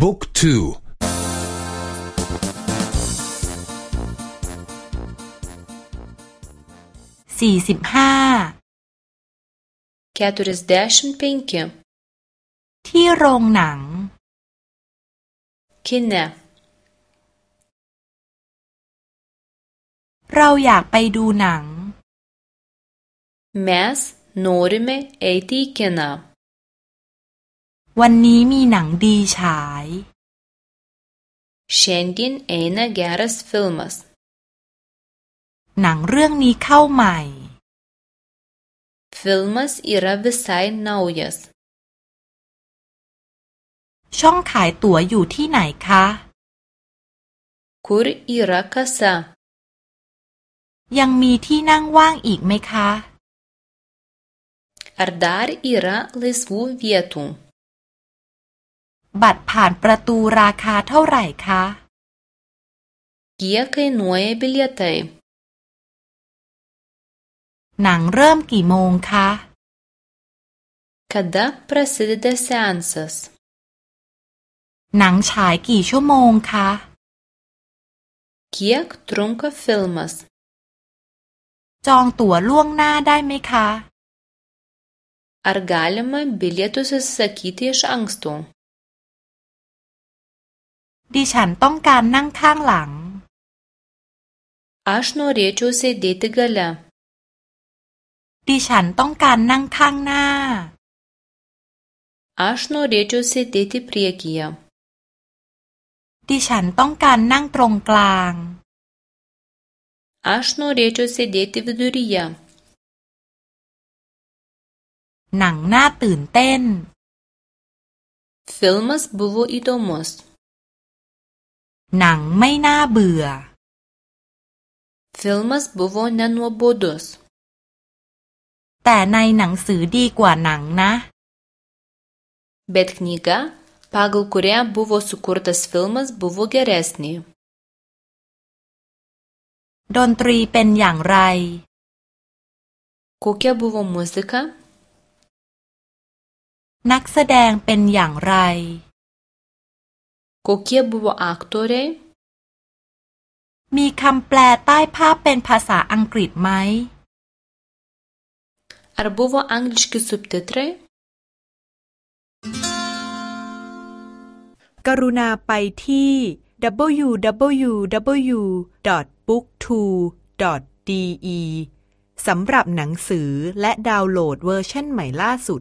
บุ๊กทูสี่สิบห้า keturiasdešimt ที่โรงหนัง kine เราอยากไปดูหนัง mes norime eiti į kiną วันนี้มีหนังดีฉาย šiandien eina geras filmas หนังเรื่องนี้เข้าใหม่ filmas yra visai naujas ช่องขายตั๋วอยู่ที่ไหนคะ kur yra kasa ยังมีที่นั่งว่างอีกไหมคะ ar dar yra laisvų vietų บัตรผ่านประตูราคาเท่าไหร่คะ kiek kainuoja bilietai หนังเริ่มกี่โมงคะ kada prasideda seansas หนังฉายกี่ชั่วโมงคะ kiek trunka filmas จองตั๋วล่วงหน้าได้ไหมคะ ar galima bilietus užsisakyti iš anksto ดิฉันต้องการนั่งข้างหลัง aš norėčiau sėdėti gale ดิฉันต้องการนั่งข้างหน้า aš norėčiau sėdėti priekyje ดิฉันต้องการนั่งตรงกลาง aš norėčiau sėdėti viduryje หนังน่าตื่นเต้น filmas buvo įdomus หนังไม่น่าเบื่อ filmas buvo nenuobodus แต่ในหนังสือดีกว่าหนังนะ bet knyga pagal kurią buvo sukurtas filmas buvo geresnė ดนตรีเป็นอย่างไร kokia buvo muzika นักแสดงเป็นอย่างไร kokie buvo aktoriai มีคำแปลใต้ภาพเป็นภาษาอังกฤษไหม ar buvo angliški subtitrai กรุณาไปที่ www.booktwo.de สำหรับหนังสือและดาวน์โหลดเวอร์ชันใหม่ล่าสุด